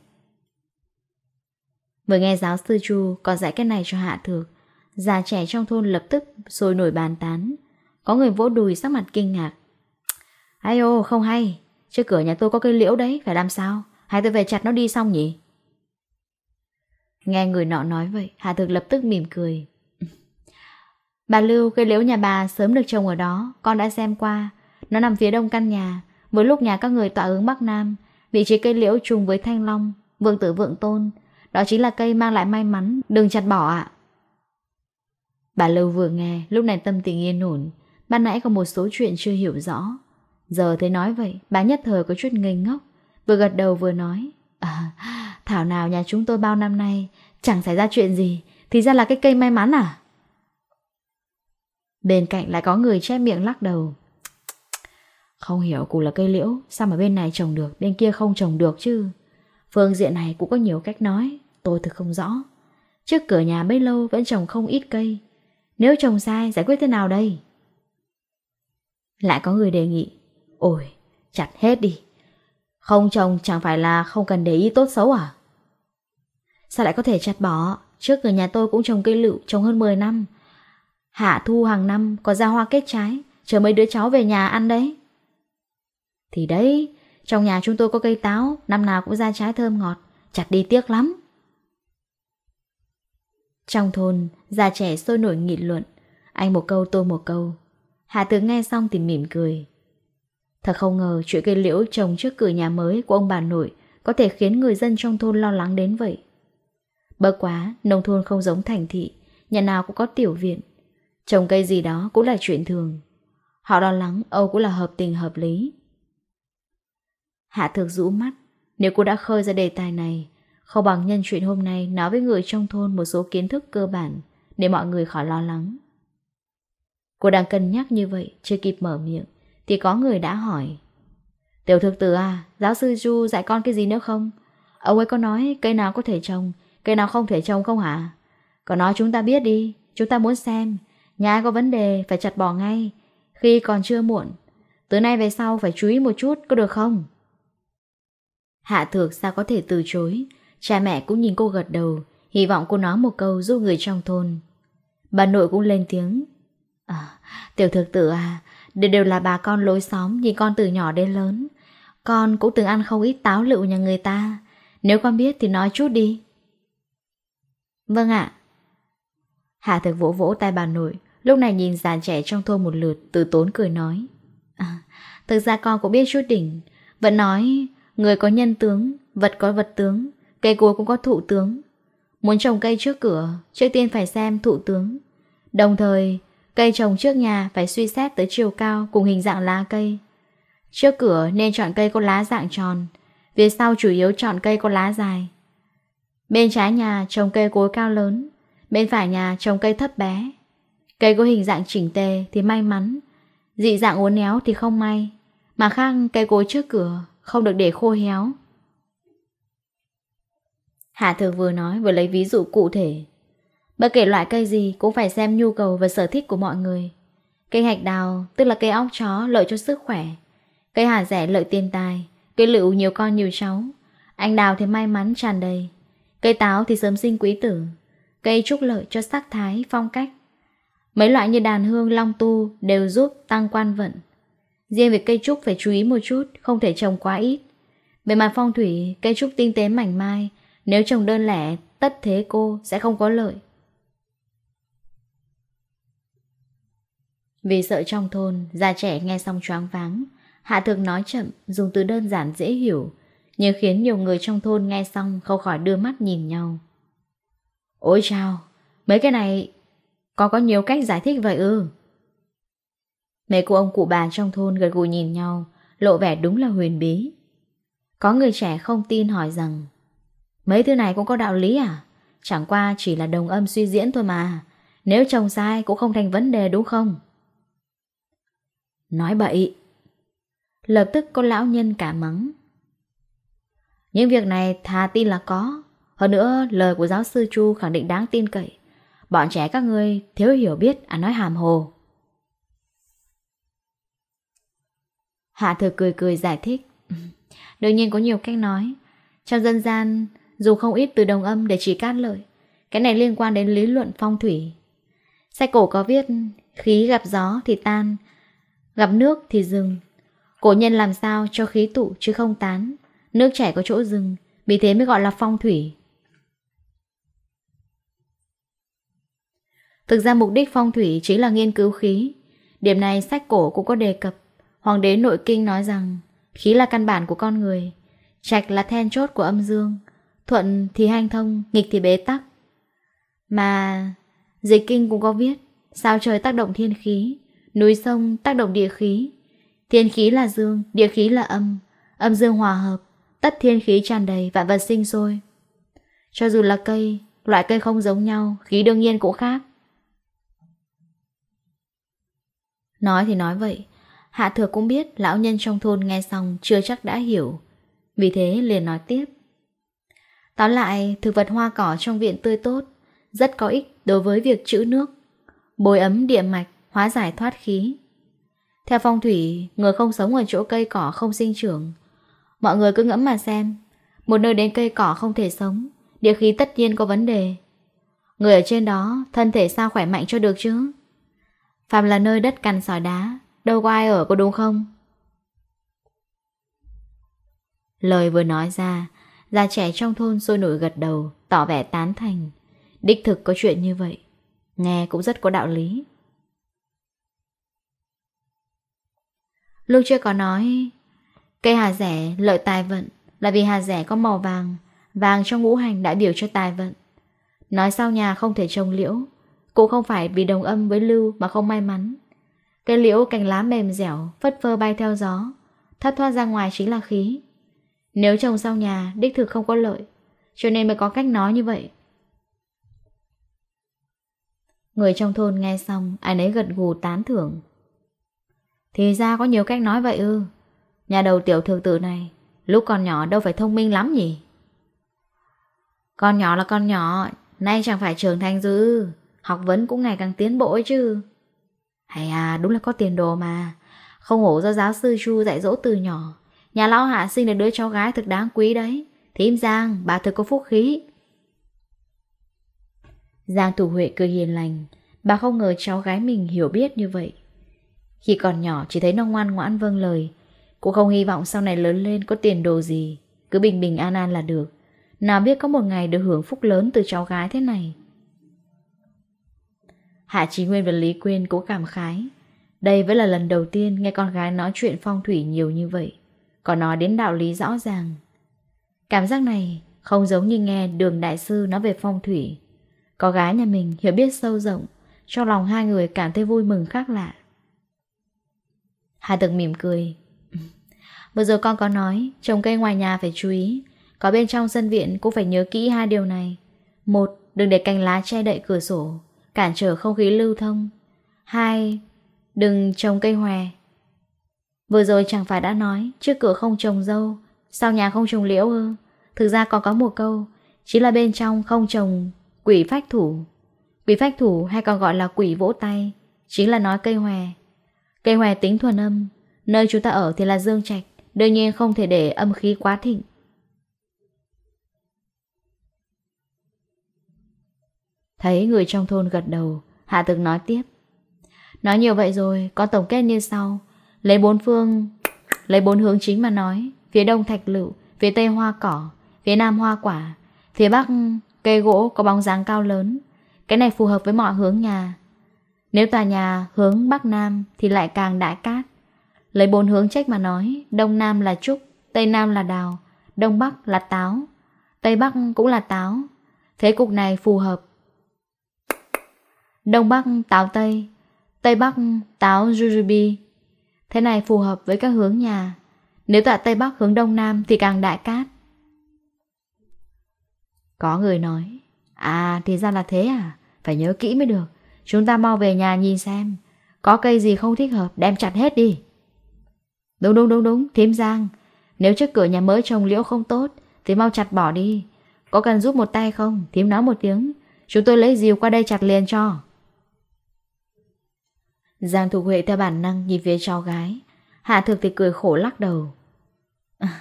Vừa nghe giáo sư Chu còn giải cái này cho Hạ Thược, già trẻ trong thôn lập tức sôi nổi bàn tán. Có người vỗ đùi sắc mặt kinh ngạc. Ai ô, không hay, trước cửa nhà tôi có cây liễu đấy, phải làm sao? Hay tôi về chặt nó đi xong nhỉ? Nghe người nọ nói vậy, Hạ Thược lập tức mỉm cười. Bà Lưu, cây liễu nhà bà sớm được trồng ở đó, con đã xem qua. Nó nằm phía đông căn nhà, với lúc nhà các người tọa hướng Bắc Nam, vị trí cây liễu trùng với Thanh Long, Vượng Tử Vượng Tôn, đó chính là cây mang lại may mắn. Đừng chặt bỏ ạ. Bà Lưu vừa nghe Lúc này tâm tình yên ổn. Ban nãy có một số chuyện chưa hiểu rõ. Giờ thấy nói vậy Bà nhất thời có chút ngây ngốc. Vừa gật đầu vừa nói à, Thảo nào nhà chúng tôi bao năm nay Chẳng xảy ra chuyện gì Thì ra là cái cây may mắn à? Bên cạnh lại có người che miệng lắc đầu. Không hiểu cụ là cây liễu Sao mà bên này trồng được Bên kia không trồng được chứ? Phương diện này cũng có nhiều cách nói, tôi thực không rõ. Trước cửa nhà bấy lâu vẫn trồng không ít cây. Nếu trồng sai giải quyết thế nào đây? Lại có người đề nghị, ôi, chặt hết đi. Không trồng chẳng phải là không cần để ý tốt xấu à? Sao lại có thể chặt bỏ? Trước cửa nhà tôi cũng trồng cây lựu, trồng hơn 10 năm. Hạ thu hàng năm có ra hoa kết trái, chờ mấy đứa cháu về nhà ăn đấy. Thì đấy, trong nhà chúng tôi có cây táo, năm nào cũng ra trái thơm ngọt, chặt đi tiếc lắm. Trong thôn, già trẻ sôi nổi nghị luận, anh một câu tôi một câu. Hà Tứ nghe xong thì mỉm cười. Thật không ngờ chuyện cây liễu trồng trước cửa nhà mới của ông bà nội có thể khiến người dân trong thôn lo lắng đến vậy. Bớt quá, nông thôn không giống thành thị, nhà nào cũng có tiểu viện. Trồng cây gì đó cũng là chuyện thường. Họ lo lắng Âu cũng là hợp tình hợp lý. Hạ thực rũ mắt, nếu cô đã khơi ra đề tài này, không bằng nhân chuyện hôm nay nói với người trong thôn một số kiến thức cơ bản để mọi người khỏi lo lắng. Cô đang cân nhắc như vậy, chưa kịp mở miệng, thì có người đã hỏi. Tiểu thực tử à, giáo sư du dạy con cái gì nữa không? Ông ấy có nói cây nào có thể trồng, cây nào không thể trồng không hả? Còn nói chúng ta biết đi, chúng ta muốn xem. Nhà có vấn đề, phải chặt bỏ ngay. Khi còn chưa muộn, từ nay về sau phải chú ý một chút, có được không? Hạ Thược sao có thể từ chối? Cha mẹ cũng nhìn cô gật đầu Hy vọng cô nói một câu giúp người trong thôn. Bà nội cũng lên tiếng. À, Tiểu thực tử à Đều đều là bà con lối xóm Nhìn con từ nhỏ đến lớn. Con cũng từng ăn không ít táo lựu nhà người ta. Nếu con biết thì nói chút đi. Vâng ạ. Hạ thực vỗ vỗ tay bà nội Lúc này nhìn dàn trẻ trong thôn một lượt Từ tốn cười nói. À, Thực ra con cũng biết chút đỉnh Vẫn nói Người có nhân tướng, vật có vật tướng, cây cối cũng có thụ tướng. Muốn trồng cây trước cửa, trước tiên phải xem thụ tướng. Đồng thời, cây trồng trước nhà phải suy xét tới chiều cao cùng hình dạng lá cây. Trước cửa nên chọn cây có lá dạng tròn, phía sau chủ yếu chọn cây có lá dài. Bên trái nhà trồng cây cối cao lớn, bên phải nhà trồng cây thấp bé. Cây có hình dạng chỉnh tề thì may mắn, dị dạng uốn éo thì không may, mà khang cây cối trước cửa không được để khô héo. Hạ thường vừa nói vừa lấy ví dụ cụ thể. Bất kể loại cây gì cũng phải xem nhu cầu và sở thích của mọi người. Cây hạch đào tức là cây óc chó lợi cho sức khỏe. Cây hà rẻ lợi tiền tài. Cây lựu nhiều con nhiều cháu. Anh đào thì may mắn tràn đầy. Cây táo thì sớm sinh quý tử. Cây trúc lợi cho sắc thái, phong cách. Mấy loại như đàn hương, long tu đều giúp tăng quan vận. Riêng việc cây trúc phải chú ý một chút Không thể trồng quá ít Về mặt phong thủy, cây trúc tinh tế mảnh mai Nếu trồng đơn lẻ, tất thế cô sẽ không có lợi Vì sợ trong thôn, già trẻ nghe xong choáng váng Hạ thượng nói chậm, dùng từ đơn giản dễ hiểu Nhưng khiến nhiều người trong thôn nghe xong không khỏi đưa mắt nhìn nhau Ôi chào, mấy cái này có có nhiều cách giải thích vậy ư? Ừ. Mấy cụ ông cụ bà trong thôn gật gù nhìn nhau, lộ vẻ đúng là huyền bí. Có người trẻ không tin hỏi rằng Mấy thứ này cũng có đạo lý à? Chẳng qua chỉ là đồng âm suy diễn thôi mà. Nếu chồng sai cũng không thành vấn đề đúng không? Nói bậy. Lập tức có lão nhân cả mắng. Những việc này thà tin là có. Hơn nữa, lời của giáo sư Chu khẳng định đáng tin cậy. Bọn trẻ các ngươi thiếu hiểu biết à nói hàm hồ. Hạ thừa cười cười giải thích. Đương nhiên có nhiều cách nói. Trong dân gian, dù không ít từ đồng âm để chỉ cát lợi, cái này liên quan đến lý luận phong thủy. Sách cổ có viết, khí gặp gió thì tan, gặp nước thì dừng. Cổ nhân làm sao cho khí tụ chứ không tán, nước chảy có chỗ dừng, vì thế mới gọi là phong thủy. Thực ra mục đích phong thủy chính là nghiên cứu khí. Điểm này sách cổ cũng có đề cập. Hoàng đế nội kinh nói rằng khí là căn bản của con người, trạch là then chốt của âm dương, thuận thì hành thông, nghịch thì bế tắc. Mà dịch kinh cũng có viết, sao trời tác động thiên khí, núi sông tác động địa khí. Thiên khí là dương, địa khí là âm, âm dương hòa hợp, tất thiên khí tràn đầy, vạn vật sinh sôi. Cho dù là cây, loại cây không giống nhau, khí đương nhiên cũng khác. Nói thì nói vậy, Hạ thừa cũng biết lão nhân trong thôn nghe xong chưa chắc đã hiểu. Vì thế liền nói tiếp. Tóm lại, thực vật hoa cỏ trong viện tươi tốt, rất có ích đối với việc trữ nước, bồi ấm địa mạch, hóa giải thoát khí. Theo phong thủy, người không sống ở chỗ cây cỏ không sinh trưởng. Mọi người cứ ngẫm mà xem, một nơi đến cây cỏ không thể sống, địa khí tất nhiên có vấn đề. Người ở trên đó, thân thể sao khỏe mạnh cho được chứ? Phạm là nơi đất cằn sỏi đá, Đâu có ai ở có đúng không? Lời vừa nói ra, già trẻ trong thôn sôi nổi gật đầu, tỏ vẻ tán thành. Đích thực có chuyện như vậy, nghe cũng rất có đạo lý. Lúc chưa có nói, cây hà rẻ lợi tài vận là vì hà rẻ có màu vàng, vàng trong ngũ hành đại biểu cho tài vận. Nói sau nhà không thể trồng liễu, cũng không phải vì đồng âm với lưu mà không may mắn. Cây liễu cành lá mềm dẻo, phất phơ bay theo gió, thắt thoát ra ngoài chính là khí. Nếu trồng sau nhà, đích thực không có lợi, cho nên mới có cách nói như vậy. Người trong thôn nghe xong, ai nấy gật gù tán thưởng. Thì ra có nhiều cách nói vậy ư. Nhà đầu tiểu thường tử này, lúc còn nhỏ đâu phải thông minh lắm nhỉ? Con nhỏ là con nhỏ, nay chẳng phải trưởng thành dư, học vấn cũng ngày càng tiến bộ ấy chứ. Hay à, đúng là có tiền đồ mà. Không hổ do giáo sư Chu dạy dỗ từ nhỏ. Nhà lão hạ sinh được đứa cháu gái thực đáng quý đấy. Thím Giang, bà thực có phúc khí. Giang Thủ Huệ cười hiền lành. Bà không ngờ cháu gái mình hiểu biết như vậy. Khi còn nhỏ chỉ thấy nó ngoan ngoãn vâng lời. Cũng không hy vọng sau này lớn lên có tiền đồ gì. Cứ bình bình an an là được. Nào biết có một ngày được hưởng phúc lớn từ cháu gái thế này. Hạ Chí Nguyên và Lý Quyên cũng cảm khái. Đây vẫn là lần đầu tiên nghe con gái nói chuyện phong thủy nhiều như vậy. Còn nói đến đạo lý rõ ràng. Cảm giác này không giống như nghe đường đại sư nói về phong thủy. Có gái nhà mình hiểu biết sâu rộng, cho lòng hai người cảm thấy vui mừng khác lạ. Hạ Tực mỉm cười. Vừa rồi con có nói, trồng cây ngoài nhà phải chú ý. Có bên trong sân viện cũng phải nhớ kỹ hai điều này. Một, đừng để cành lá che đậy cửa sổ cản trở không khí lưu thông. Hai, đừng trồng cây hòe. Vừa rồi chẳng phải đã nói, trước cửa không trồng dâu, sau nhà không trồng liễu ư. Thực ra còn có một câu, chỉ là bên trong không trồng quỷ phách thủ. Quỷ phách thủ hay còn gọi là quỷ vỗ tay, chính là nói cây hòe. Cây hòe tính thuần âm, nơi chúng ta ở thì là dương trạch, đương nhiên không thể để âm khí quá thịnh. Thấy người trong thôn gật đầu, Hạ Thực nói tiếp. Nói nhiều vậy rồi, con tổng kết như sau. Lấy bốn phương, lấy bốn hướng chính mà nói. Phía đông thạch lựu, phía tây hoa cỏ, phía nam hoa quả, phía bắc cây gỗ có bóng dáng cao lớn. Cái này phù hợp với mọi hướng nhà. Nếu tòa nhà hướng bắc nam thì lại càng đại cát. Lấy bốn hướng trách mà nói, đông nam là trúc, tây nam là đào, đông bắc là táo, tây bắc cũng là táo. Thế cục này phù hợp Đông Bắc táo Tây, Tây Bắc táo Jujubi. Thế này phù hợp với các hướng nhà. Nếu tọa Tây Bắc hướng Đông Nam thì càng đại cát. Có người nói, à thì ra là thế à, phải nhớ kỹ mới được. Chúng ta mau về nhà nhìn xem, có cây gì không thích hợp đem chặt hết đi. Đúng đúng đúng đúng, thím Giang, nếu trước cửa nhà mới trồng liễu không tốt thì mau chặt bỏ đi. Có cần giúp một tay không? Thím nói một tiếng, chúng tôi lấy dìu qua đây chặt liền cho. Giang Thục Huệ theo bản năng nhìn phía cháu gái. Hạ thực thì cười khổ lắc đầu. À,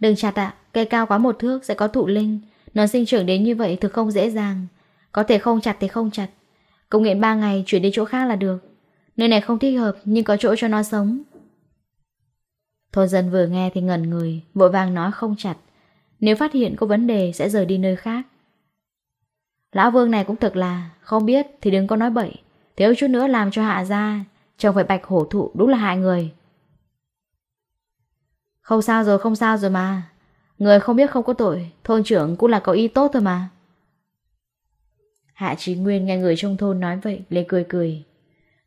đừng chặt ạ, Cây cao quá một thước sẽ có thụ linh. Nó sinh trưởng đến như vậy thực không dễ dàng. Có thể không chặt thì không chặt. Công nghệ 3 ngày chuyển đi chỗ khác là được. Nơi này không thích hợp, nhưng có chỗ cho nó sống. Thôn dân vừa nghe thì ngẩn người, Vội vàng nói không chặt. Nếu phát hiện có vấn đề sẽ rời đi nơi khác. Lão vương này cũng thật là, Không biết thì đừng có nói bậy. Thiếu chút nữa làm cho hạ ra Chồng phải bạch hổ thụ đúng là hại người. Không sao rồi, không sao rồi mà. Người không biết không có tội, Thôn trưởng cũng là có ý tốt thôi mà. Hạ trí nguyên nghe người trong thôn nói vậy Lê cười cười.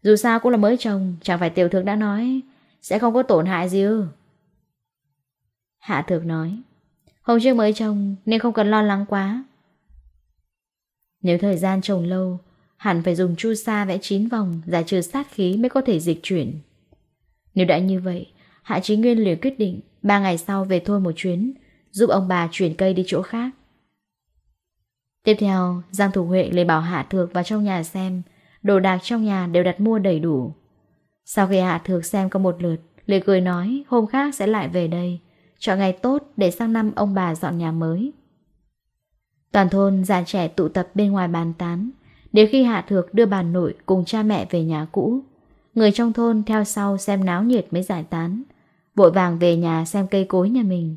Dù sao cũng là mới chồng, Chẳng phải tiểu thượng đã nói, Sẽ không có tổn hại gì ư. Hạ thượng nói, Hôm trước mới chồng, nên không cần lo lắng quá. Nếu thời gian chồng lâu Hẳn phải dùng chu sa vẽ chín vòng Giải trừ sát khí mới có thể dịch chuyển. Nếu đã như vậy, Hạ Chí Nguyên liền quyết định Ba ngày sau về thôi một chuyến, Giúp ông bà chuyển cây đi chỗ khác. Tiếp theo, Giang Thủ Huệ lấy bảo Hạ Thược vào trong nhà xem, Đồ đạc trong nhà đều đặt mua đầy đủ. Sau khi Hạ Thược xem có một lượt, liền cười nói, hôm khác sẽ lại về đây, Chọn ngày tốt để sang năm ông bà dọn nhà mới. Toàn thôn già trẻ tụ tập bên ngoài bàn tán. Đến khi Hạ Thược đưa bà nội cùng cha mẹ về nhà cũ, người trong thôn theo sau xem náo nhiệt mới giải tán, vội vàng về nhà xem cây cối nhà mình.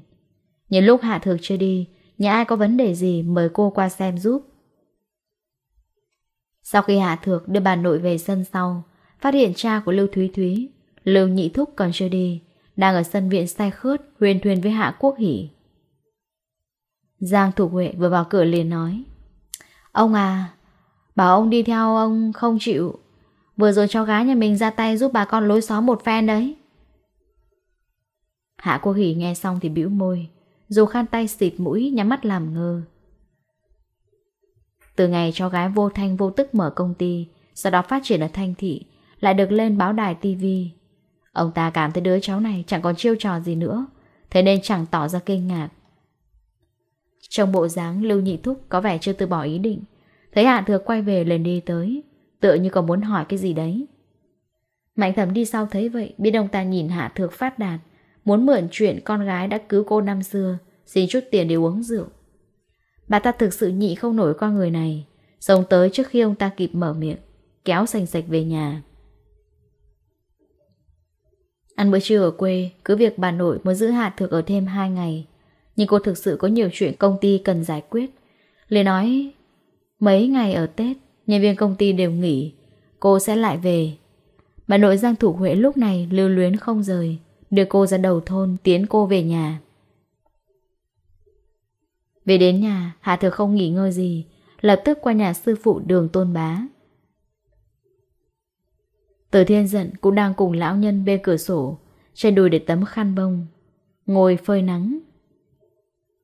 Những lúc Hạ Thược chưa đi, nhà ai có vấn đề gì mời cô qua xem giúp. Sau khi Hạ Thược đưa bà nội về sân sau, phát hiện cha của Lưu Thúy Thúy, Lưu Nhị Thúc còn chưa đi, đang ở sân viện say khướt, huyền thuyền với Hạ Quốc Hỷ. Giang Thục Huệ vừa vào cửa liền nói, Ông à, Bảo ông đi theo ông không chịu. Vừa rồi cháu gái nhà mình ra tay giúp bà con lối xóm một phen đấy. Hạ Quốc Hỷ nghe xong thì bĩu môi, Dù khăn tay xịt mũi, nhắm mắt làm ngơ. Từ ngày cháu gái vô thanh vô tức mở công ty, Sau đó phát triển ở Thanh Thị, Lại được lên báo đài tivi Ông ta cảm thấy đứa cháu này chẳng còn chiêu trò gì nữa, Thế nên chẳng tỏ ra kinh ngạc. Trong bộ dáng Lưu Nhị Thúc có vẻ chưa từ bỏ ý định Thấy Hạ Thược quay về liền đi tới, Tựa như còn muốn hỏi cái gì đấy. Mạnh thẩm đi sau thấy vậy, Biết ông ta nhìn Hạ Thược phát đạt, Muốn mượn chuyện con gái đã cứu cô năm xưa, Xin chút tiền để uống rượu. Bà ta thực sự nhị không nổi con người này, Sống tới trước khi ông ta kịp mở miệng, Kéo sành sạch về nhà. Ăn bữa trưa ở quê, Cứ việc bà nội muốn giữ Hạ Thược ở thêm 2 ngày, Nhưng cô thực sự có nhiều chuyện công ty cần giải quyết. Lê nói Mấy ngày ở Tết, nhân viên công ty đều nghỉ, cô sẽ lại về. Bà nội Giang Thủ Huệ lúc này lưu luyến không rời, đưa cô ra đầu thôn tiến cô về nhà. Về đến nhà, Hạ Thừa không nghỉ ngơi gì, lập tức qua nhà sư phụ đường tôn bá. Từ thiên giận cũng đang cùng lão nhân bên cửa sổ, trên đùi để tấm khăn bông, ngồi phơi nắng.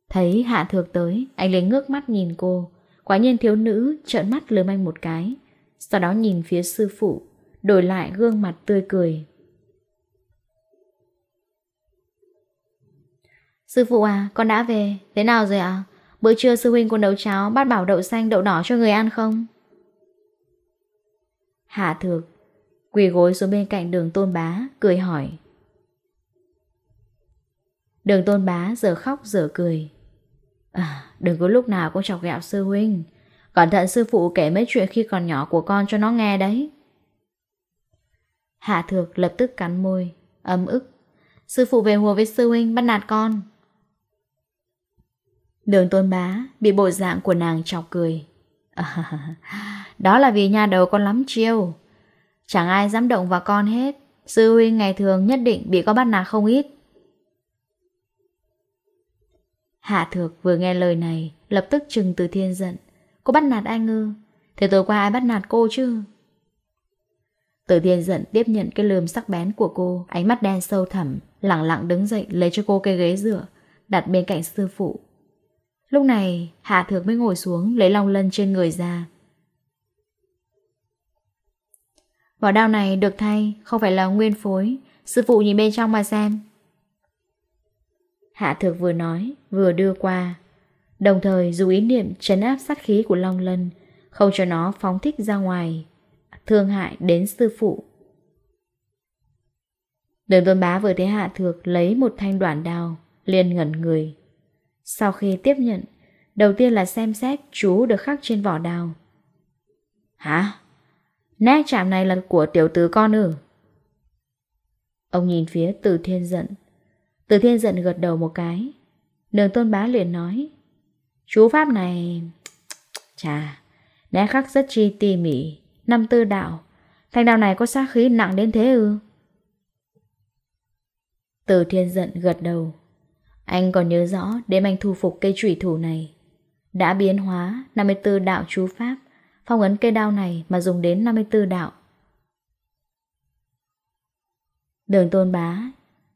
Thấy Hạ Thược tới, anh lấy ngước mắt nhìn cô, Quả nhiên thiếu nữ trợn mắt lườm anh một cái, sau đó nhìn phía sư phụ, đổi lại gương mặt tươi cười. Sư phụ à, con đã về, thế nào rồi ạ? À? Bữa trưa sư huynh con nấu cháo bát bảo đậu xanh đậu đỏ cho người ăn không? Hạ thược, quỳ gối xuống bên cạnh đường tôn bá, cười hỏi. Đường tôn bá giờ khóc giờ cười. À đừng có lúc nào cũng chọc gạo sư huynh. Cẩn thận sư phụ kể mấy chuyện khi còn nhỏ của con cho nó nghe đấy. Hạ thược lập tức cắn môi, ấm ức. Sư phụ về hùa với sư huynh bắt nạt con. Đường tôn bá bị bộ dạng của nàng chọc cười. Đó là vì nhà đầu con lắm chiêu. Chẳng ai dám động vào con hết. Sư huynh ngày thường nhất định bị con bắt nạt không ít. Hạ thược vừa nghe lời này, Lập tức trừng từ thiên giận. Cô bắt nạt anh ư Thế tối qua ai bắt nạt cô chứ? Từ thiên giận tiếp nhận cái lườm sắc bén của cô, Ánh mắt đen sâu thẳm Lặng lặng đứng dậy lấy cho cô cái ghế rửa Đặt bên cạnh sư phụ. Lúc này, Hạ thược mới ngồi xuống, Lấy long lân trên người ra. Vỏ đao này được thay, Không phải là nguyên phối. Sư phụ nhìn bên trong mà xem. Hạ thược vừa nói, vừa đưa qua. Đồng thời dùng ý niệm trấn áp sát khí của Long Lân, không cho nó phóng thích ra ngoài, thương hại đến sư phụ. Đường tôn bá vừa thấy hạ thược lấy một thanh đoạn đao, liền ngẩn người. Sau khi tiếp nhận, đầu tiên là xem xét chú được khắc trên vỏ đao. Hả? Nét chạm này là của tiểu tứ con ư? Ông nhìn phía từ thiên giận, từ thiên giận gật đầu một cái. Đường tôn bá liền nói, Chú pháp này, Chà Né khắc rất chi tỉ mỉ, Năm tư đạo. Thành đạo này có sát khí nặng đến thế ư? Từ thiên giận gật đầu, Anh còn nhớ rõ Đêm anh thu phục cây trụy thủ này. Đã biến hóa 54 đạo chú pháp, Phong ấn cây đao này mà dùng đến 54 đạo. Đường tôn bá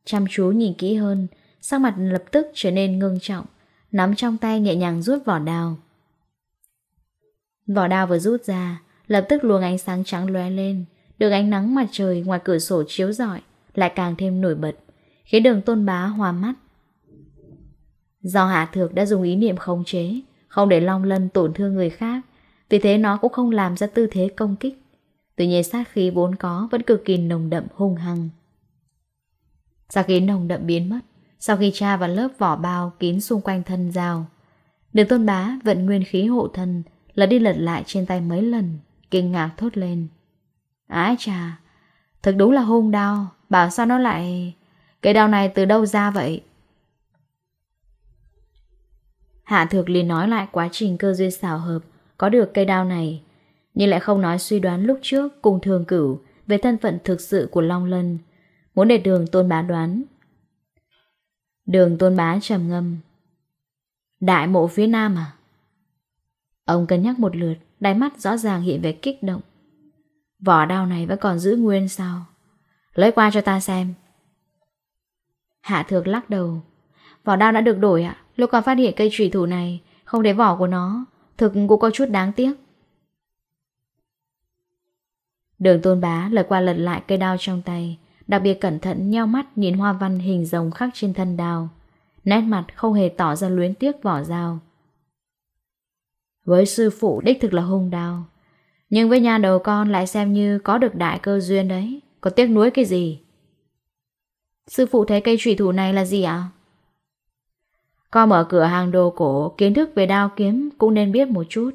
chăm chú nhìn kỹ hơn, sắc mặt lập tức trở nên ngưng trọng, nắm trong tay nhẹ nhàng rút vỏ đào. Vỏ đào vừa rút ra, lập tức luồng ánh sáng trắng lóe lên, được ánh nắng mặt trời ngoài cửa sổ chiếu rọi lại càng thêm nổi bật, khiến đường tôn bá hoa mắt. Do Hạ Thược đã dùng ý niệm khống chế, không để Long Lân tổn thương người khác, vì thế nó cũng không làm ra tư thế công kích. Tuy nhiên sát khí vốn có vẫn cực kỳ nồng đậm hung hăng. Giá ghế nồng đậm biến mất? Sau khi tra vào lớp vỏ bao kín xung quanh thân dao được tôn bá vận nguyên khí hộ thân Lật đi lật lại trên tay mấy lần, Kinh ngạc thốt lên. Ái chà Thật đúng là hung đau, Bảo sao nó lại, Cái đau này từ đâu ra vậy? Hạ thược liền nói lại quá trình cơ duyên xảo hợp Có được cây đao này, Nhưng lại không nói suy đoán lúc trước Cùng thường cửu Về thân phận thực sự của Long Lân. Muốn để đường tôn bá đoán. Đường tôn bá trầm ngâm. Đại mộ phía nam à? Ông cân nhắc một lượt, Đáy mắt rõ ràng hiện về kích động. Vỏ đao này vẫn còn giữ nguyên sao? Lấy qua cho ta xem. Hạ thược lắc đầu. Vỏ đao đã được đổi ạ. À? Lúc còn phát hiện cây trùy thủ này, Không để vỏ của nó Thực cũng có chút đáng tiếc. Đường tôn bá lật qua lật lại cây đao trong tay. Đặc biệt cẩn thận nheo mắt nhìn hoa văn hình rồng khắc trên thân đào. Nét mặt không hề tỏ ra luyến tiếc vỏ dao. Với sư phụ đích thực là hung đao Nhưng với nhà đầu con lại xem như có được đại cơ duyên đấy. Có tiếc nuối cái gì? Sư phụ thấy cây trùy thủ này là gì ạ? Con mở cửa hàng đồ cổ, Kiến thức về đao kiếm cũng nên biết một chút.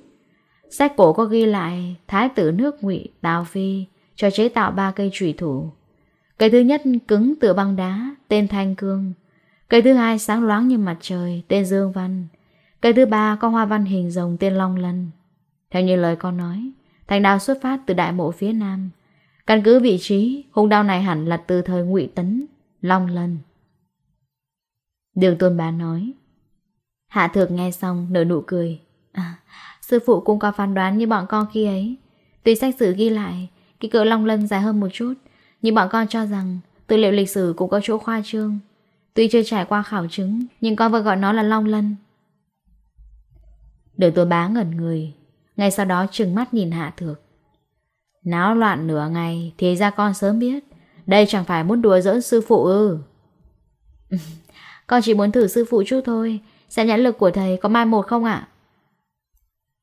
Sách cổ có ghi lại Thái tử nước ngụy Tào Phi Cho chế tạo ba cây trùy thủ cây thứ nhất cứng tựa băng đá, tên Thanh Cương. cây thứ hai sáng loáng như mặt trời, tên Dương Văn. cây thứ ba có hoa văn hình rồng tên Long Lân. Theo như lời con nói, thanh đao xuất phát từ đại mộ phía nam. Căn cứ vị trí, hung đao này hẳn là từ thời ngụy Tấn, Long Lân. Đường tôn bà nói. Hạ thược nghe xong, nở nụ cười. À, sư phụ cũng có phán đoán như bọn con khi ấy. Tuy sách sử ghi lại, kỳ cỡ Long Lân dài hơn một chút, nhưng bọn con cho rằng Tư liệu lịch sử cũng có chỗ khoa trương Tuy chưa trải qua khảo chứng, Nhưng con vẫn gọi nó là Long Lân Đường tôi bá ngẩn người, Ngay sau đó trừng mắt nhìn Hạ Thược Náo loạn nửa ngày Thì ra con sớm biết, Đây chẳng phải muốn đùa giỡn sư phụ ư. Con chỉ muốn thử sư phụ chút thôi, Xem nhãn lực của thầy có mai một không ạ?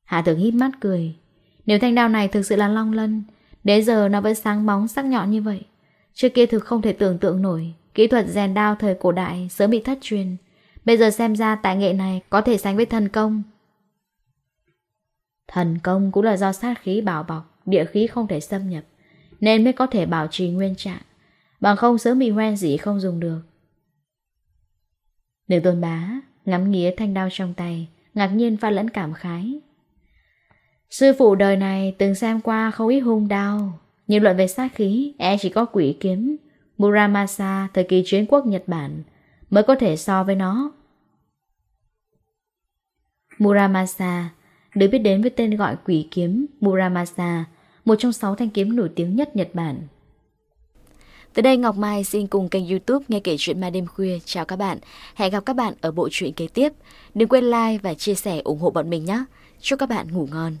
Hạ Thược hít mắt cười Nếu thanh đao này thực sự là Long Lân Đến giờ nó vẫn sáng bóng sắc nhọn như vậy. Trước kia thực không thể tưởng tượng nổi, kỹ thuật rèn đao thời cổ đại sớm bị thất truyền. Bây giờ xem ra tại nghệ này có thể sánh với thần công. Thần công cũng là do sát khí bảo bọc, địa khí không thể xâm nhập, nên mới có thể bảo trì nguyên trạng. Bằng không sớm bị hoen gì không dùng được. Nữ tôn bá ngắm nghĩa thanh đao trong tay, ngạc nhiên pha lẫn cảm khái. Sư phụ đời này từng xem qua không ít hung đao, nhưng luận về sát khí, e chỉ có quỷ kiếm Muramasa thời kỳ chiến quốc Nhật Bản mới có thể so với nó. Muramasa được biết đến với tên gọi quỷ kiếm Muramasa, một trong sáu thanh kiếm nổi tiếng nhất Nhật Bản. Từ đây Ngọc Mai xin cùng kênh youtube nghe kể chuyện ma đêm khuya. Chào các bạn, hẹn gặp các bạn ở bộ truyện kế tiếp. Đừng quên like và chia sẻ ủng hộ bọn mình nhé. Chúc các bạn ngủ ngon.